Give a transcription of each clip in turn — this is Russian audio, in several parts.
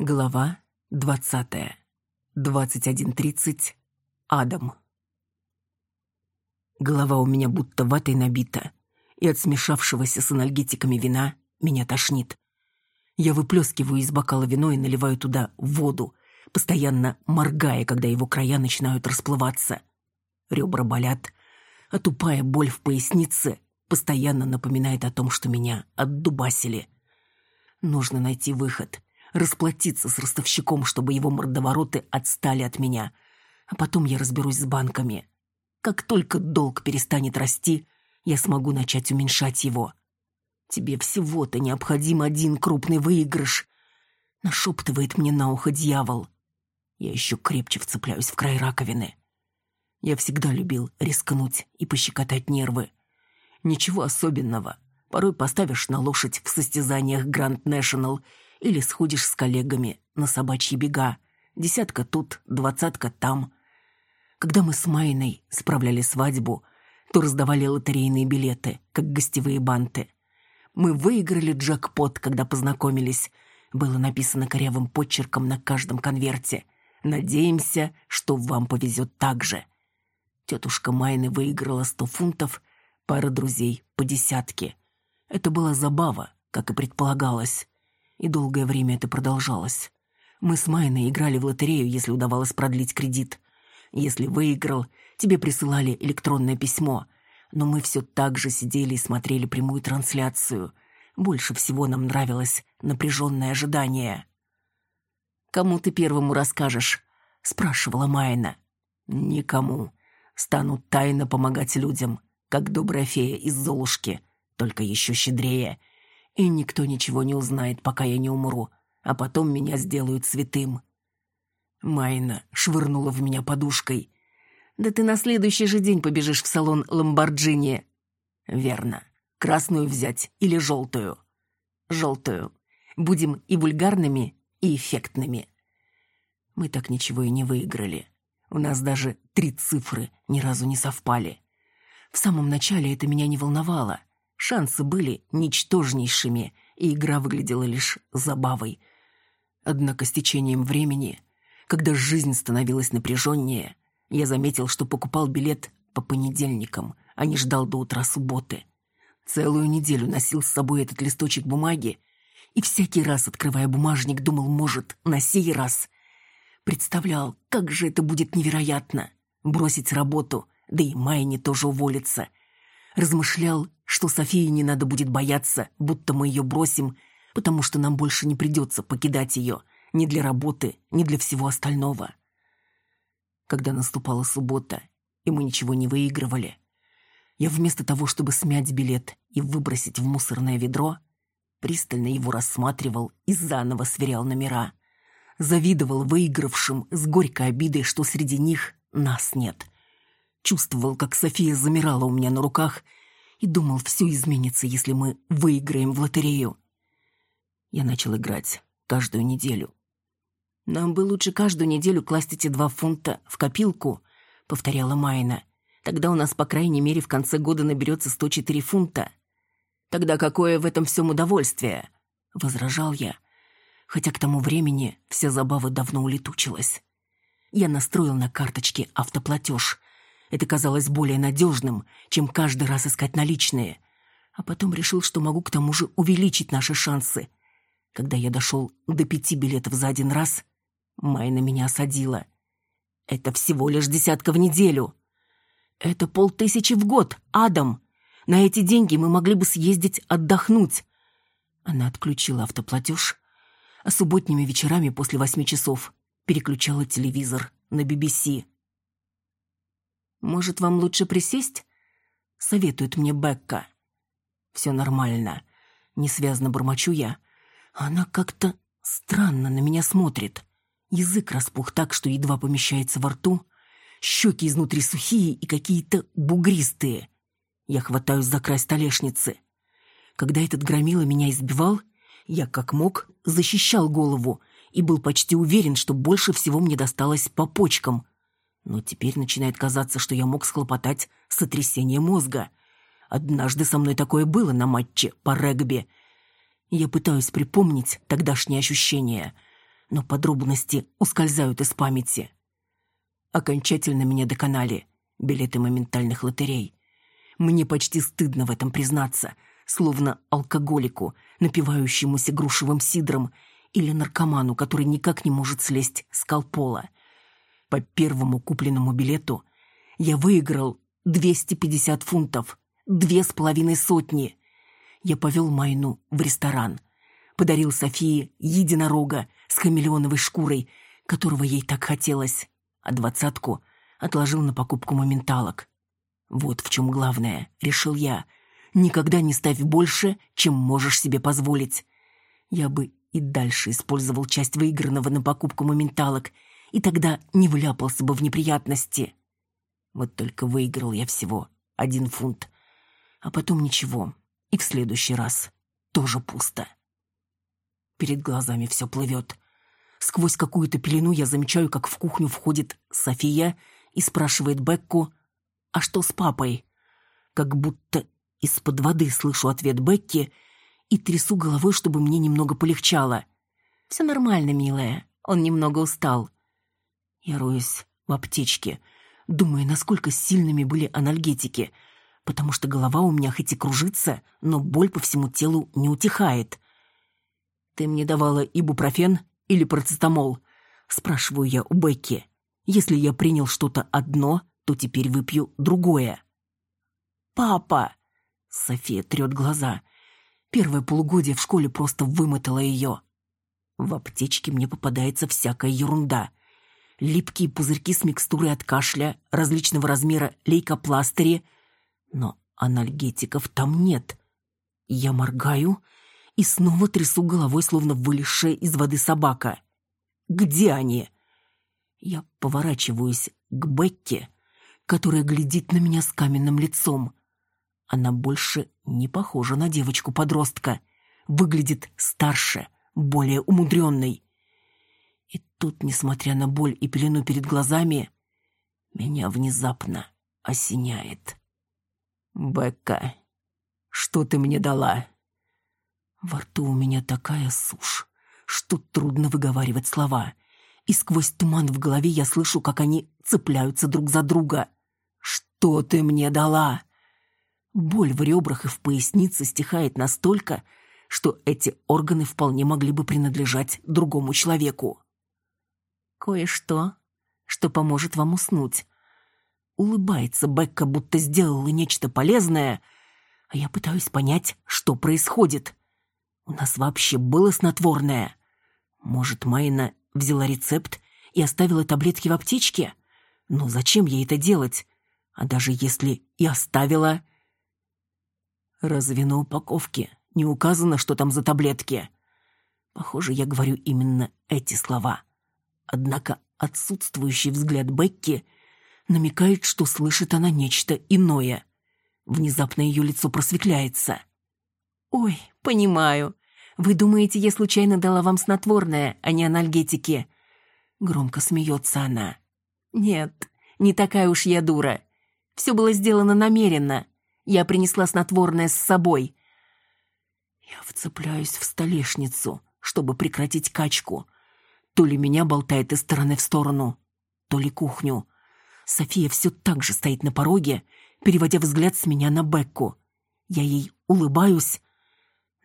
Глава двадцатая. Двадцать один тридцать. Адам. Голова у меня будто ватой набита, и от смешавшегося с анальгетиками вина меня тошнит. Я выплескиваю из бокала вино и наливаю туда воду, постоянно моргая, когда его края начинают расплываться. Ребра болят, а тупая боль в пояснице постоянно напоминает о том, что меня отдубасили. Нужно найти выход — расплатиться с ростовщиком, чтобы его мордовороты отстали от меня. А потом я разберусь с банками. Как только долг перестанет расти, я смогу начать уменьшать его. Тебе всего-то необходим один крупный выигрыш. Нашептывает мне на ухо дьявол. Я еще крепче вцепляюсь в край раковины. Я всегда любил рискнуть и пощекотать нервы. Ничего особенного. Порой поставишь на лошадь в состязаниях Гранд Нэшнл или сходишь с коллегами на собачьи бега. Десятка тут, двадцатка там. Когда мы с Майной справляли свадьбу, то раздавали лотерейные билеты, как гостевые банты. Мы выиграли джекпот, когда познакомились. Было написано корявым почерком на каждом конверте. Надеемся, что вам повезет так же. Тетушка Майны выиграла сто фунтов, пара друзей по десятке. Это была забава, как и предполагалось. И долгое время это продолжалось. Мы с Майной играли в лотерею, если удавалось продлить кредит. Если выиграл, тебе присылали электронное письмо. Но мы все так же сидели и смотрели прямую трансляцию. Больше всего нам нравилось напряженное ожидание. «Кому ты первому расскажешь?» — спрашивала Майна. «Никому. Стану тайно помогать людям, как добрая фея из Золушки, только еще щедрее и никто ничего не узнает, пока я не умру, а потом меня сделают святым. Майна швырнула в меня подушкой. «Да ты на следующий же день побежишь в салон Ламборджини». «Верно. Красную взять или желтую?» «Желтую. Будем и вульгарными, и эффектными». Мы так ничего и не выиграли. У нас даже три цифры ни разу не совпали. В самом начале это меня не волновало — Шансы были ничтожнейшими, и игра выглядела лишь забавой. Однако с течением времени, когда жизнь становилась напряженнее, я заметил, что покупал билет по понедельникам, а не ждал до утра субботы. Целую неделю носил с собой этот листочек бумаги, и всякий раз, открывая бумажник, думал, может, на сей раз. Представлял, как же это будет невероятно. Бросить работу, да и Майне тоже уволиться. Размышлял, что Софии не надо будет бояться, будто мы ее бросим, потому что нам больше не придется покидать ее ни для работы, ни для всего остального. Когда наступала суббота, и мы ничего не выигрывали, я вместо того, чтобы смять билет и выбросить в мусорное ведро, пристально его рассматривал и заново сверял номера. Завидовал выигравшим с горькой обидой, что среди них нас нет. Чувствовал, как София замирала у меня на руках и думал, все изменится, если мы выиграем в лотерею. Я начал играть каждую неделю. «Нам бы лучше каждую неделю класть эти два фунта в копилку», — повторяла Майна. «Тогда у нас, по крайней мере, в конце года наберется 104 фунта». «Тогда какое в этом всем удовольствие?» — возражал я, хотя к тому времени вся забава давно улетучилась. Я настроил на карточке автоплатеж, это казалось более надежным, чем каждый раз искать наличные. А потом решил, что могу к тому же увеличить наши шансы. Когда я дошел до пяти билетов за один раз, Майна меня осадила. «Это всего лишь десятка в неделю». «Это полтысячи в год, Адам. На эти деньги мы могли бы съездить отдохнуть». Она отключила автоплатеж, а субботними вечерами после восьми часов переключала телевизор на BBC. «Может, вам лучше присесть?» — советует мне Бекка. «Все нормально», — несвязно бормочу я. Она как-то странно на меня смотрит. Язык распух так, что едва помещается во рту. Щеки изнутри сухие и какие-то бугристые. Я хватаюсь за край столешницы. Когда этот громила меня избивал, я как мог защищал голову и был почти уверен, что больше всего мне досталось по почкам. Но теперь начинает казаться, что я мог схлопотать сотрясение мозга. Однажды со мной такое было на матче по регби. Я пытаюсь припомнить тогдашние ощущения. но подробности ускользают из памяти. Окончательно меня доконали билеты моментальных лотерей. Мне почти стыдно в этом признаться, словно алкоголику, напивающемуся грушевым сидром, или наркоману, который никак не может слезть с колпола. По первому купленному билету я выиграл 250 фунтов, две с половиной сотни. Я повел Майну в ресторан, подарил Софии единорога с хамелеоновой шкурой, которого ей так хотелось, а двадцатку отложил на покупку моменталок. Вот в чем главное, решил я. Никогда не ставь больше, чем можешь себе позволить. Я бы и дальше использовал часть выигранного на покупку моменталок, и тогда не вляпался бы в неприятности. Вот только выиграл я всего один фунт. А потом ничего. И в следующий раз тоже пусто. Перед глазами все плывет. Сквозь какую-то пелену я замечаю, как в кухню входит София и спрашивает Бекку, «А что с папой?» Как будто из-под воды слышу ответ Бекки и трясу головой, чтобы мне немного полегчало. «Все нормально, милая, он немного устал». Я роюсь в аптечке, думая, насколько сильными были анальгетики, потому что голова у меня хоть и кружится, но боль по всему телу не утихает. «Ты мне давала ибупрофен или процетамол?» Спрашиваю я у Бекки. «Если я принял что-то одно, то теперь выпью другое». «Папа!» София трет глаза. Первое полугодие в школе просто вымотало ее. В аптечке мне попадается всякая ерунда. Липкие пузырьки с микстурой от кашля, различного размера лейкопластыри. Но анальгетиков там нет. Я моргаю и снова трясу головой, словно вылезшая из воды собака. «Где они?» Я поворачиваюсь к Бекке, которая глядит на меня с каменным лицом. Она больше не похожа на девочку-подростка. Выглядит старше, более умудренной. Тут, несмотря на боль и пелену перед глазами, меня внезапно осеняет. «Бекка, что ты мне дала?» Во рту у меня такая сушь, что трудно выговаривать слова. И сквозь туман в голове я слышу, как они цепляются друг за друга. «Что ты мне дала?» Боль в ребрах и в пояснице стихает настолько, что эти органы вполне могли бы принадлежать другому человеку. «Кое-что, что поможет вам уснуть». Улыбается Бекка, будто сделала нечто полезное, а я пытаюсь понять, что происходит. У нас вообще было снотворное? Может, Майна взяла рецепт и оставила таблетки в аптечке? Но зачем ей это делать? А даже если и оставила... Разве на упаковке не указано, что там за таблетки? Похоже, я говорю именно эти слова. Однако отсутствующий взгляд Бекки намекает, что слышит она нечто иное. Внезапно ее лицо просветляется. «Ой, понимаю. Вы думаете, я случайно дала вам снотворное, а не анальгетики?» Громко смеется она. «Нет, не такая уж я дура. Все было сделано намеренно. Я принесла снотворное с собой». Я вцепляюсь в столешницу, чтобы прекратить качку. То ли меня болтает из стороны в сторону, то ли кухню. София все так же стоит на пороге, переводя взгляд с меня на Бекку. Я ей улыбаюсь,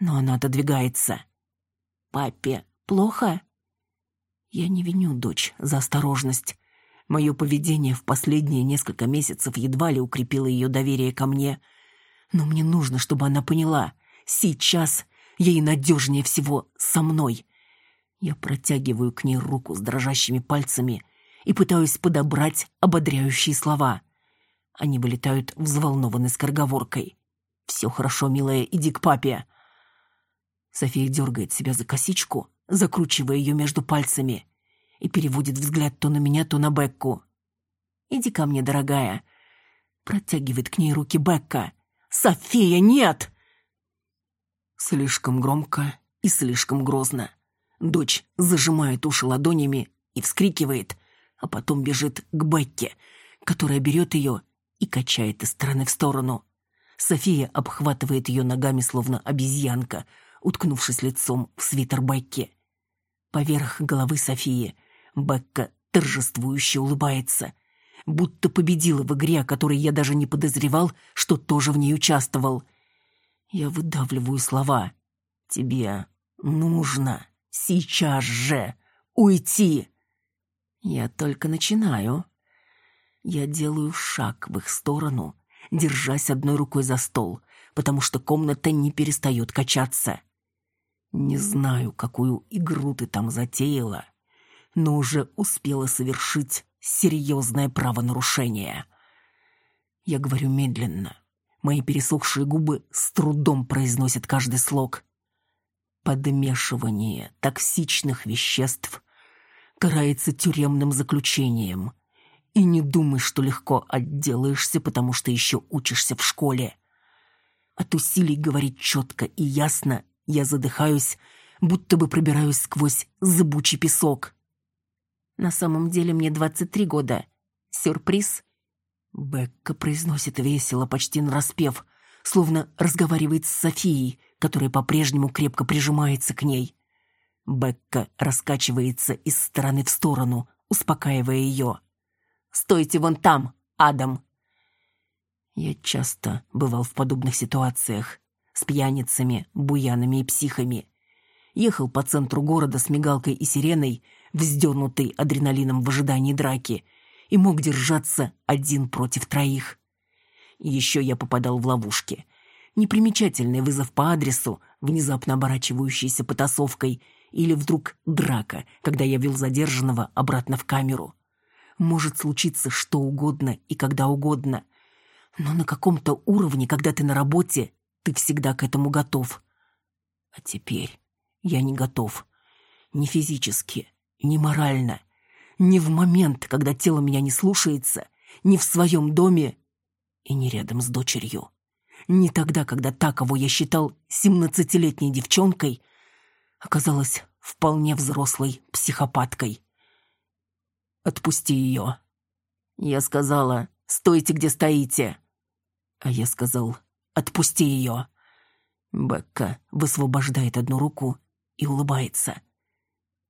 но она отодвигается. «Папе плохо?» Я не виню дочь за осторожность. Мое поведение в последние несколько месяцев едва ли укрепило ее доверие ко мне. Но мне нужно, чтобы она поняла. Сейчас ей надежнее всего со мной. Я протягиваю к ней руку с дрожащими пальцами и пытаюсь подобрать ободряющие слова. Они вылетают взволнованной скороговоркой. «Все хорошо, милая, иди к папе». София дергает себя за косичку, закручивая ее между пальцами, и переводит взгляд то на меня, то на Бекку. «Иди ко мне, дорогая». Протягивает к ней руки Бекка. «София, нет!» Слишком громко и слишком грозно. Дочь зажимает уши ладонями и вскрикивает, а потом бежит к Бекке, которая берет ее и качает из стороны в сторону. София обхватывает ее ногами, словно обезьянка — уткнувшись лицом в свитер Бекки. Поверх головы Софии Бекка торжествующе улыбается, будто победила в игре, о которой я даже не подозревал, что тоже в ней участвовал. Я выдавливаю слова. «Тебе нужно сейчас же уйти!» Я только начинаю. Я делаю шаг в их сторону, держась одной рукой за стол, потому что комната не перестает качаться. Не знаю, какую игру ты там затеяла, но уже успела совершить серьезное правонарушение. Я говорю медленно. Мои пересохшие губы с трудом произносят каждый слог. Подмешивание токсичных веществ карается тюремным заключением. И не думай, что легко отделаешься, потому что еще учишься в школе. От усилий говорить четко и ясно я задыхаюсь, будто бы пробираюсь сквозь зыбучий песок. На самом деле мне 23 года. Сюрприз. Бекка произносит весело, почти нараспев, словно разговаривает с Софией, которая по-прежнему крепко прижимается к ней. Бекка раскачивается из стороны в сторону, успокаивая ее. «Стойте вон там, Адам!» Я часто бывал в подобных ситуациях с пьяницами, буянами и психами. Ехал по центру города с мигалкой и сиреной, вздернутый адреналином в ожидании драки, и мог держаться один против троих. Еще я попадал в ловушки. Непримечательный вызов по адресу, внезапно оборачивающийся потасовкой – или вдруг драка, когда я вел задержанного обратно в камеру. Может случиться что угодно и когда угодно. Но на каком-то уровне, когда ты на работе, ты всегда к этому готов. А теперь я не готов. Ни физически, ни морально. Ни в момент, когда тело меня не слушается, ни в своем доме и не рядом с дочерью. Не тогда, когда та, кого я считал семнадцатилетней девчонкой, оказалась вполне взрослой психопаткой. «Отпусти ее». Я сказала, «Стойте, где стоите». А я сказал, «Отпусти ее». Бекка высвобождает одну руку и улыбается.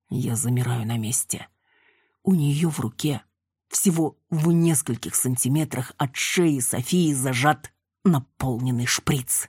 Я замираю на месте. У нее в руке, всего в нескольких сантиметрах от шеи Софии зажат наполненный шприц.